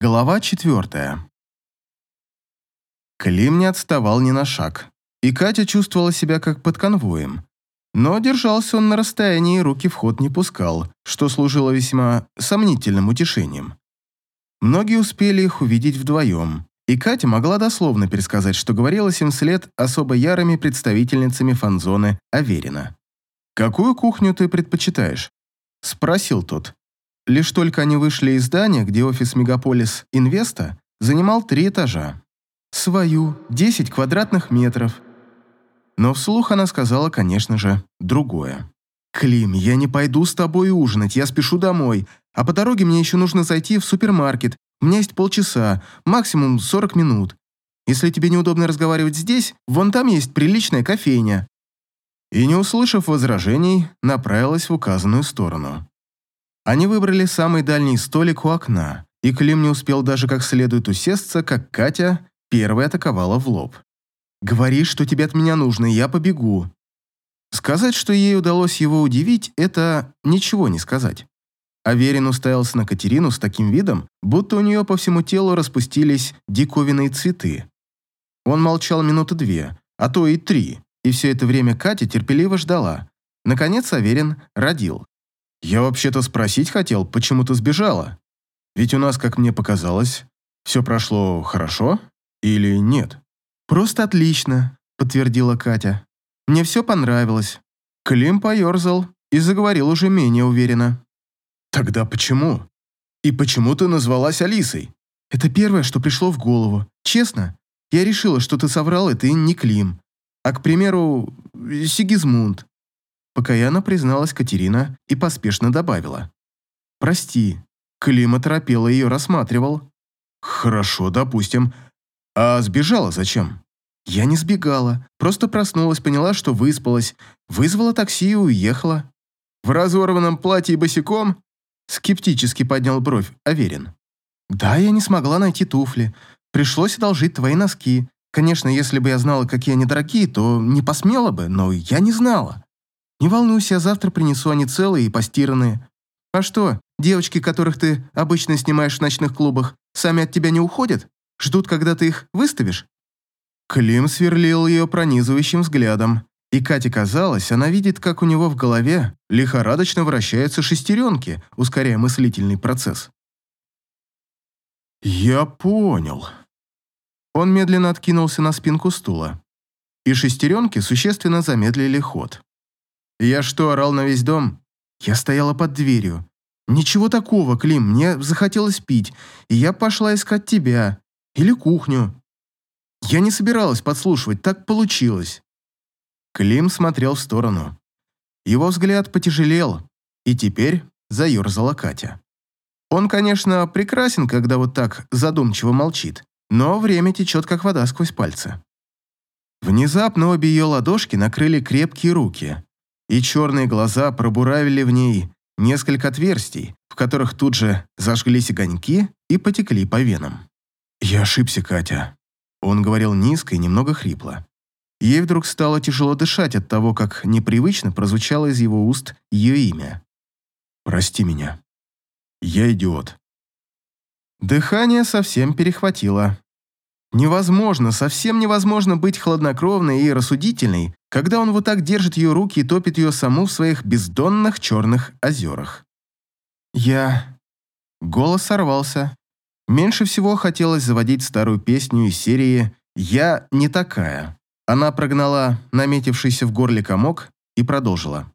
Глава четвертая. Клим не отставал ни на шаг, и Катя чувствовала себя как под конвоем. Но держался он на расстоянии и руки в ход не пускал, что служило весьма сомнительным утешением. Многие успели их увидеть вдвоем, и Катя могла дословно пересказать, что говорилось им вслед особо ярыми представительницами фанзоны Аверина. «Какую кухню ты предпочитаешь?» – спросил тот. Лишь только они вышли из здания, где офис Мегаполис Инвеста занимал три этажа. Свою, 10 квадратных метров. Но вслух она сказала, конечно же, другое. «Клим, я не пойду с тобой ужинать, я спешу домой, а по дороге мне еще нужно зайти в супермаркет. У меня есть полчаса, максимум 40 минут. Если тебе неудобно разговаривать здесь, вон там есть приличная кофейня». И, не услышав возражений, направилась в указанную сторону. Они выбрали самый дальний столик у окна, и Клим не успел даже как следует усесться, как Катя первая атаковала в лоб. «Говори, что тебе от меня нужно, я побегу». Сказать, что ей удалось его удивить, это ничего не сказать. Аверин уставился на Катерину с таким видом, будто у нее по всему телу распустились диковинные цветы. Он молчал минуты две, а то и три, и все это время Катя терпеливо ждала. Наконец Аверин родил. Я вообще-то спросить хотел, почему ты сбежала? Ведь у нас, как мне показалось, все прошло хорошо или нет? Просто отлично, подтвердила Катя. Мне все понравилось. Клим поерзал и заговорил уже менее уверенно. Тогда почему? И почему ты назвалась Алисой? Это первое, что пришло в голову. Честно, я решила, что ты соврал, и ты не Клим, а, к примеру, Сигизмунд. Покаянно призналась Катерина и поспешно добавила. «Прости, Клима торопела ее рассматривал». «Хорошо, допустим. А сбежала зачем?» «Я не сбегала, просто проснулась, поняла, что выспалась, вызвала такси и уехала». «В разорванном платье и босиком?» Скептически поднял бровь Аверин. «Да, я не смогла найти туфли. Пришлось одолжить твои носки. Конечно, если бы я знала, какие они дорогие, то не посмела бы, но я не знала. Не волнуйся, я завтра принесу они целые и постиранные. А что, девочки, которых ты обычно снимаешь в ночных клубах, сами от тебя не уходят? Ждут, когда ты их выставишь?» Клим сверлил ее пронизывающим взглядом, и Кате казалось, она видит, как у него в голове лихорадочно вращаются шестеренки, ускоряя мыслительный процесс. «Я понял». Он медленно откинулся на спинку стула, и шестеренки существенно замедлили ход. Я что, орал на весь дом? Я стояла под дверью. Ничего такого, Клим, мне захотелось пить, и я пошла искать тебя. Или кухню. Я не собиралась подслушивать, так получилось. Клим смотрел в сторону. Его взгляд потяжелел, и теперь заерзала Катя. Он, конечно, прекрасен, когда вот так задумчиво молчит, но время течет, как вода сквозь пальцы. Внезапно обе ее ладошки накрыли крепкие руки, и черные глаза пробуравили в ней несколько отверстий, в которых тут же зажглись огоньки и потекли по венам. «Я ошибся, Катя», — он говорил низко и немного хрипло. Ей вдруг стало тяжело дышать от того, как непривычно прозвучало из его уст ее имя. «Прости меня. Я идиот». Дыхание совсем перехватило. Невозможно, совсем невозможно быть хладнокровной и рассудительной, когда он вот так держит ее руки и топит ее саму в своих бездонных черных озерах. Я... Голос сорвался. Меньше всего хотелось заводить старую песню из серии «Я не такая». Она прогнала наметившийся в горле комок и продолжила.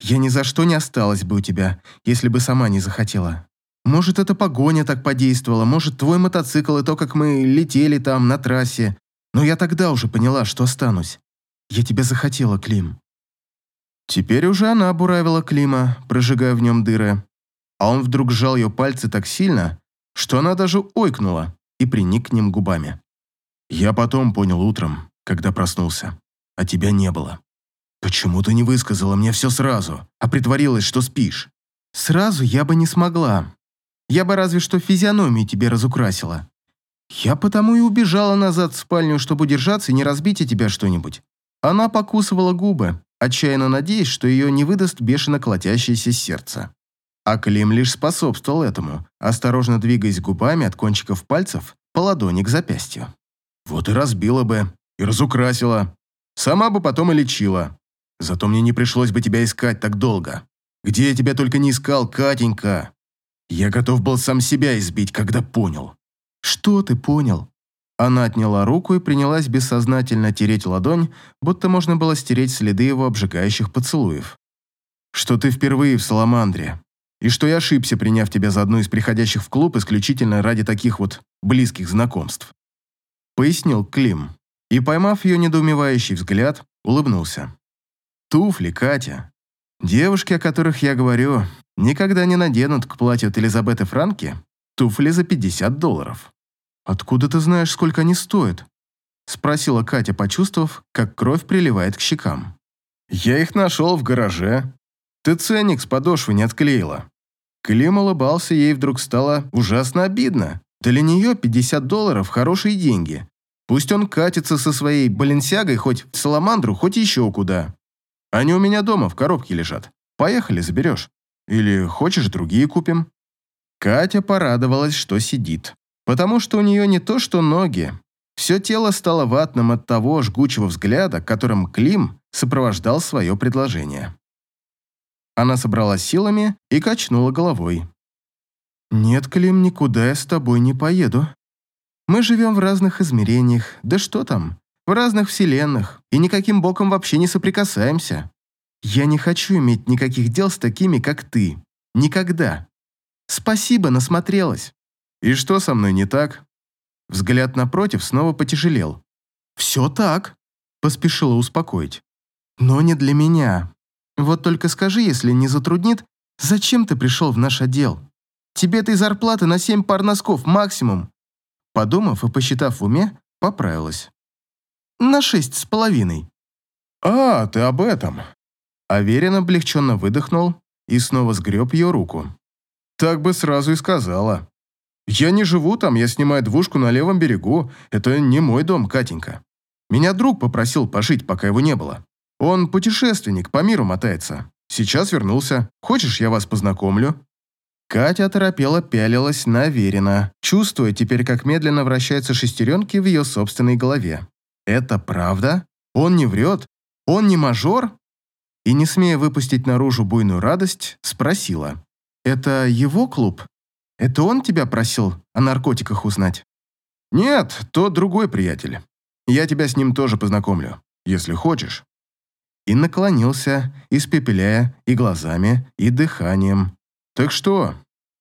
«Я ни за что не осталась бы у тебя, если бы сама не захотела. Может, эта погоня так подействовала, может, твой мотоцикл и то, как мы летели там, на трассе. Но я тогда уже поняла, что останусь. Я тебя захотела, Клим». Теперь уже она буравила Клима, прожигая в нем дыры. А он вдруг сжал ее пальцы так сильно, что она даже ойкнула и приник к ним губами. «Я потом понял утром, когда проснулся, а тебя не было. Почему ты не высказала мне все сразу, а притворилась, что спишь?» «Сразу я бы не смогла. Я бы разве что физиономию тебе разукрасила. Я потому и убежала назад в спальню, чтобы удержаться и не разбить о тебя что-нибудь. Она покусывала губы, отчаянно надеясь, что ее не выдаст бешено колотящееся сердце. А Клим лишь способствовал этому, осторожно двигаясь губами от кончиков пальцев по ладони к запястью. «Вот и разбила бы, и разукрасила. Сама бы потом и лечила. Зато мне не пришлось бы тебя искать так долго. Где я тебя только не искал, Катенька? Я готов был сам себя избить, когда понял». «Что ты понял?» Она отняла руку и принялась бессознательно тереть ладонь, будто можно было стереть следы его обжигающих поцелуев. «Что ты впервые в Саламандре, и что я ошибся, приняв тебя за одну из приходящих в клуб исключительно ради таких вот близких знакомств», пояснил Клим, и, поймав ее недоумевающий взгляд, улыбнулся. «Туфли, Катя. Девушки, о которых я говорю, никогда не наденут к платью от Элизабеты Франки туфли за 50 долларов». «Откуда ты знаешь, сколько они стоят?» Спросила Катя, почувствовав, как кровь приливает к щекам. «Я их нашел в гараже. Ты ценник с подошвы не отклеила». Клим улыбался, ей вдруг стало ужасно обидно. Для нее 50 долларов – хорошие деньги. Пусть он катится со своей баленсягой хоть в Саламандру, хоть еще куда. Они у меня дома в коробке лежат. Поехали, заберешь. Или хочешь, другие купим». Катя порадовалась, что сидит потому что у нее не то что ноги. Все тело стало ватным от того жгучего взгляда, которым Клим сопровождал свое предложение. Она собралась силами и качнула головой. «Нет, Клим, никуда я с тобой не поеду. Мы живем в разных измерениях, да что там, в разных вселенных, и никаким боком вообще не соприкасаемся. Я не хочу иметь никаких дел с такими, как ты. Никогда. Спасибо, насмотрелась. «И что со мной не так?» Взгляд напротив снова потяжелел. «Все так», – поспешила успокоить. «Но не для меня. Вот только скажи, если не затруднит, зачем ты пришел в наш отдел? Тебе этой зарплаты на семь пар носков максимум». Подумав и посчитав в уме, поправилась. «На шесть с половиной». «А, ты об этом». Аверин облегченно выдохнул и снова сгреб ее руку. «Так бы сразу и сказала». Я не живу там, я снимаю двушку на левом берегу. Это не мой дом, Катенька. Меня друг попросил пожить, пока его не было. Он путешественник, по миру мотается. Сейчас вернулся. Хочешь, я вас познакомлю?» Катя торопела пялилась на чувствуя теперь, как медленно вращаются шестеренки в ее собственной голове. «Это правда? Он не врет? Он не мажор?» И, не смея выпустить наружу буйную радость, спросила. «Это его клуб?» Это он тебя просил о наркотиках узнать? Нет, то другой приятель. Я тебя с ним тоже познакомлю, если хочешь. И наклонился, испепеляя и глазами, и дыханием. Так что,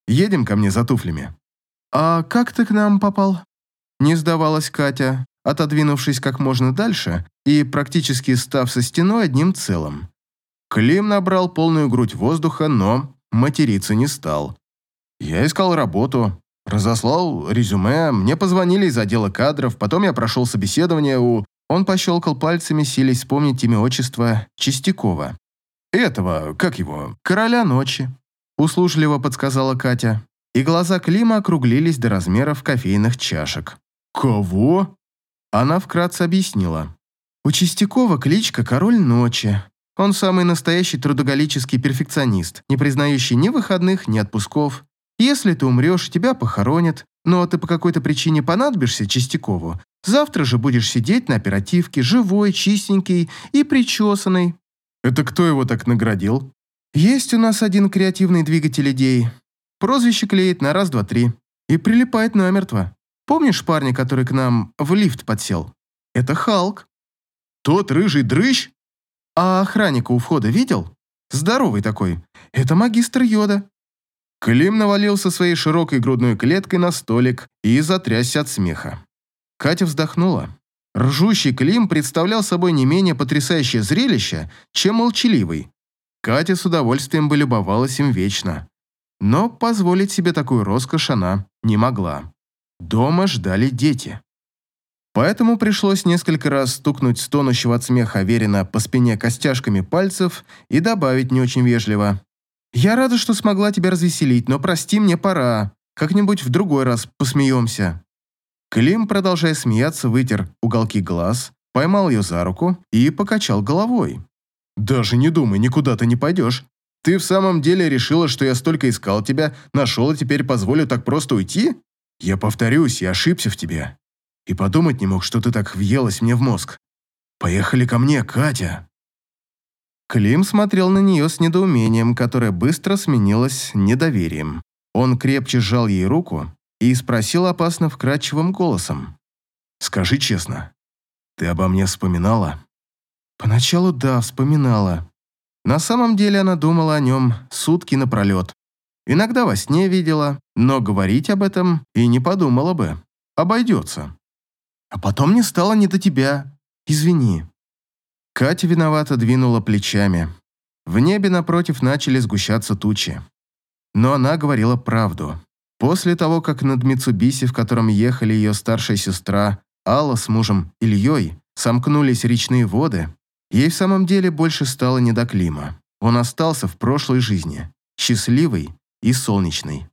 едем ко мне за туфлями. А как ты к нам попал? Не сдавалась Катя, отодвинувшись как можно дальше и практически став со стеной одним целым. Клим набрал полную грудь воздуха, но материться не стал, я искал работу, разослал резюме, мне позвонили из отдела кадров, потом я прошел собеседование у... Он пощелкал пальцами, силясь вспомнить имя отчества Чистякова. «Этого, как его?» «Короля ночи», — услужливо подсказала Катя. И глаза Клима округлились до размеров кофейных чашек. «Кого?» Она вкратце объяснила. «У Чистякова кличка «Король ночи». Он самый настоящий трудоголический перфекционист, не признающий ни выходных, ни отпусков. Если ты умрешь, тебя похоронят, но ты по какой-то причине понадобишься Чистякову. Завтра же будешь сидеть на оперативке, живой, чистенький и причесанный». «Это кто его так наградил?» «Есть у нас один креативный двигатель идей. Прозвище клеит на раз, два, три. И прилипает намертво. Помнишь парня, который к нам в лифт подсел? Это Халк». «Тот рыжий дрыщ?» «А охранника у входа видел? Здоровый такой. Это магистр Йода. Клим навалился своей широкой грудной клеткой на столик и затрясся от смеха. Катя вздохнула. Ржущий Клим представлял собой не менее потрясающее зрелище, чем молчаливый. Катя с удовольствием бы любовалась им вечно. Но позволить себе такую роскошь она не могла. Дома ждали дети. Поэтому пришлось несколько раз стукнуть стонущего от смеха Аверина по спине костяшками пальцев и добавить не очень вежливо. «Я рада, что смогла тебя развеселить, но прости, мне пора. Как-нибудь в другой раз посмеемся». Клим, продолжая смеяться, вытер уголки глаз, поймал ее за руку и покачал головой. «Даже не думай, никуда ты не пойдешь. Ты в самом деле решила, что я столько искал тебя, нашел и теперь позволю так просто уйти? Я повторюсь, я ошибся в тебе. И подумать не мог, что ты так въелась мне в мозг. Поехали ко мне, Катя!» Клим смотрел на нее с недоумением, которое быстро сменилось недоверием. Он крепче сжал ей руку и спросил опасно вкрадчивым голосом. «Скажи честно, ты обо мне вспоминала?» Поначалу да, вспоминала. На самом деле она думала о нем сутки напролет. Иногда во сне видела, но говорить об этом и не подумала бы. Обойдется. А потом не стало не до тебя. Извини. Катя виновато двинула плечами. В небе напротив начали сгущаться тучи. Но она говорила правду. После того, как над Митсубиси, в котором ехали ее старшая сестра, Алла с мужем Ильей, сомкнулись речные воды, ей в самом деле больше стало не до Клима. Он остался в прошлой жизни, счастливый и солнечный.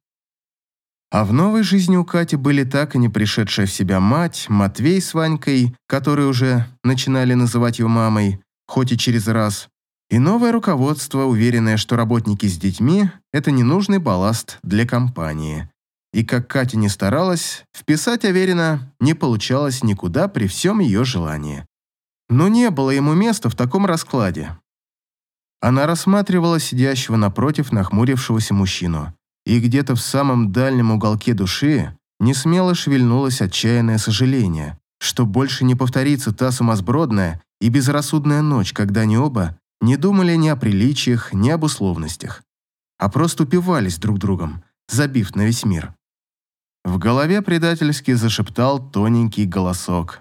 А в новой жизни у Кати были так и не пришедшая в себя мать, Матвей с Ванькой, которые уже начинали называть ее мамой, хоть и через раз, и новое руководство, уверенное, что работники с детьми – это ненужный балласт для компании. И как Катя не старалась, вписать Аверина не получалось никуда при всем ее желании. Но не было ему места в таком раскладе. Она рассматривала сидящего напротив нахмурившегося мужчину и где-то в самом дальнем уголке души не смело шевельнулось отчаянное сожаление, что больше не повторится та сумасбродная и безрассудная ночь, когда они оба не думали ни о приличиях, ни об условностях, а просто упивались друг другом, забив на весь мир. В голове предательски зашептал тоненький голосок.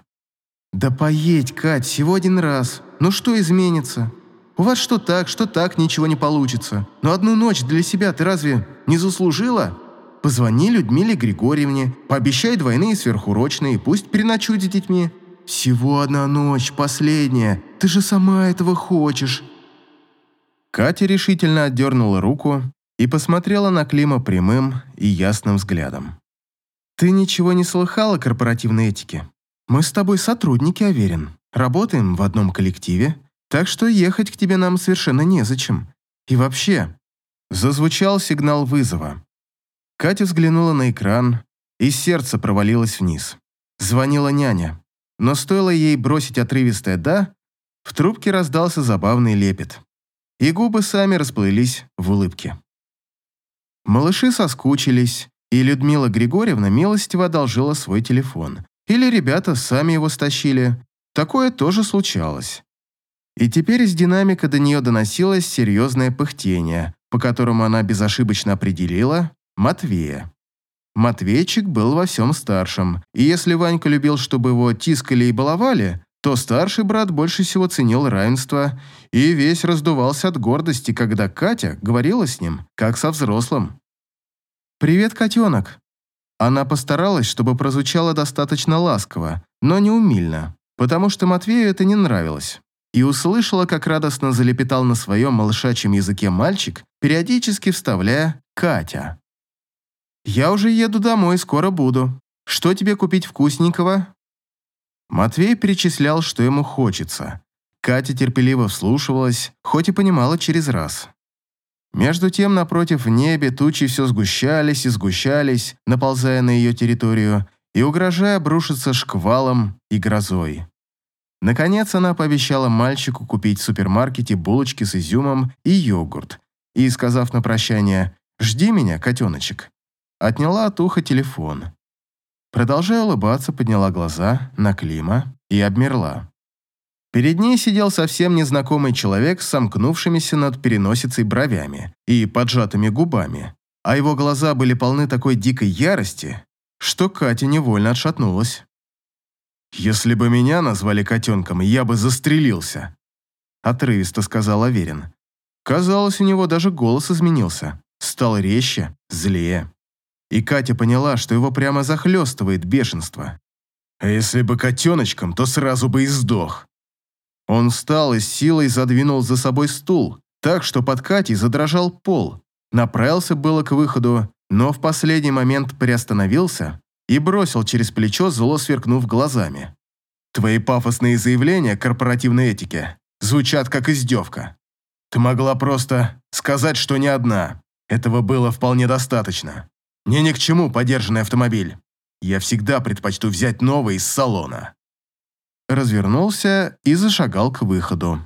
«Да поедь, Кать, всего один раз. Ну что изменится? У вас что так, что так ничего не получится. Но одну ночь для себя ты разве не заслужила? Позвони Людмиле Григорьевне, пообещай двойные сверхурочные, пусть переночует с детьми. Всего одна ночь, последняя. Ты же сама этого хочешь». Катя решительно отдернула руку и посмотрела на Клима прямым и ясным взглядом. «Ты ничего не слыхала корпоративной этике? Мы с тобой сотрудники, Аверин. Работаем в одном коллективе, так что ехать к тебе нам совершенно незачем. И вообще...» Зазвучал сигнал вызова. Катя взглянула на экран, и сердце провалилось вниз. Звонила няня. Но стоило ей бросить отрывистое «да», в трубке раздался забавный лепет. И губы сами расплылись в улыбке. Малыши соскучились, и Людмила Григорьевна милостиво одолжила свой телефон. Или ребята сами его стащили. Такое тоже случалось. И теперь из динамика до нее доносилось серьезное пыхтение, по которому она безошибочно определила Матвея. Матвейчик был во всем старшем, и если Ванька любил, чтобы его тискали и баловали, то старший брат больше всего ценил равенство и весь раздувался от гордости, когда Катя говорила с ним, как со взрослым. «Привет, котенок!» Она постаралась, чтобы прозвучало достаточно ласково, но не умильно, потому что Матвею это не нравилось и услышала, как радостно залепетал на своем малышачьем языке мальчик, периодически вставляя «Катя». «Я уже еду домой, скоро буду. Что тебе купить вкусненького?» Матвей перечислял, что ему хочется. Катя терпеливо вслушивалась, хоть и понимала через раз. Между тем, напротив в небе тучи все сгущались и сгущались, наползая на ее территорию и угрожая обрушиться шквалом и грозой. Наконец она пообещала мальчику купить в супермаркете булочки с изюмом и йогурт, и, сказав на прощание «Жди меня, котеночек», отняла от уха телефон. Продолжая улыбаться, подняла глаза на Клима и обмерла. Перед ней сидел совсем незнакомый человек с сомкнувшимися над переносицей бровями и поджатыми губами, а его глаза были полны такой дикой ярости, что Катя невольно отшатнулась. «Если бы меня назвали котенком, я бы застрелился», — отрывисто сказал Аверин. Казалось, у него даже голос изменился, стал резче, злее. И Катя поняла, что его прямо захлестывает бешенство. «А если бы котеночком, то сразу бы и сдох». Он встал и с силой задвинул за собой стул, так что под Катей задрожал пол. Направился было к выходу, но в последний момент приостановился и бросил через плечо, зло сверкнув глазами. «Твои пафосные заявления корпоративной этике звучат как издевка. Ты могла просто сказать, что не одна. Этого было вполне достаточно. Мне ни к чему подержанный автомобиль. Я всегда предпочту взять новый из салона. Развернулся и зашагал к выходу.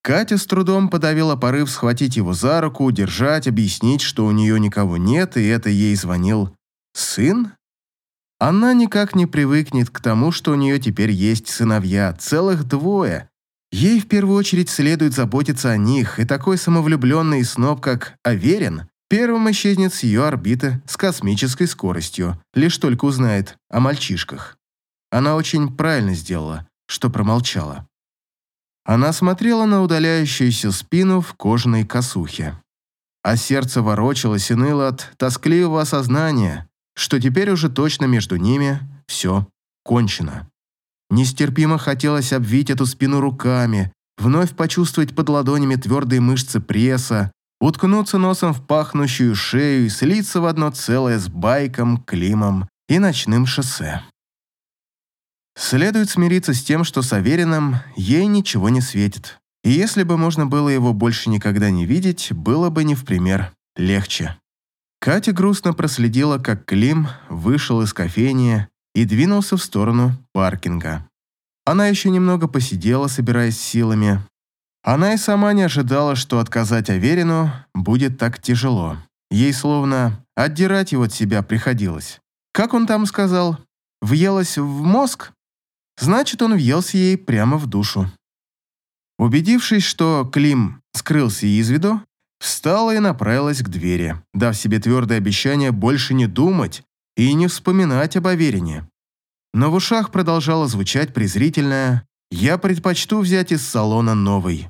Катя с трудом подавила порыв схватить его за руку, удержать, объяснить, что у нее никого нет, и это ей звонил сын? Она никак не привыкнет к тому, что у нее теперь есть сыновья, целых двое. Ей в первую очередь следует заботиться о них, и такой самовлюбленный сноб, как Аверин, первым исчезнет с ее орбиты с космической скоростью, лишь только узнает о мальчишках. Она очень правильно сделала, что промолчала. Она смотрела на удаляющуюся спину в кожаной косухе. А сердце ворочалось и ныло от тоскливого осознания, что теперь уже точно между ними все кончено. Нестерпимо хотелось обвить эту спину руками, вновь почувствовать под ладонями твердые мышцы пресса, уткнуться носом в пахнущую шею и слиться в одно целое с байком, климом и ночным шоссе. Следует смириться с тем, что с Авериным ей ничего не светит. И если бы можно было его больше никогда не видеть, было бы не в пример легче. Катя грустно проследила, как Клим вышел из кофейни и двинулся в сторону паркинга. Она еще немного посидела, собираясь силами. Она и сама не ожидала, что отказать Аверину будет так тяжело. Ей словно отдирать его от себя приходилось. Как он там сказал? Въелась в мозг? Значит, он въелся ей прямо в душу. Убедившись, что Клим скрылся из виду, встала и направилась к двери, дав себе твердое обещание больше не думать и не вспоминать об Аверине. Но в ушах продолжало звучать презрительное «Я предпочту взять из салона новый».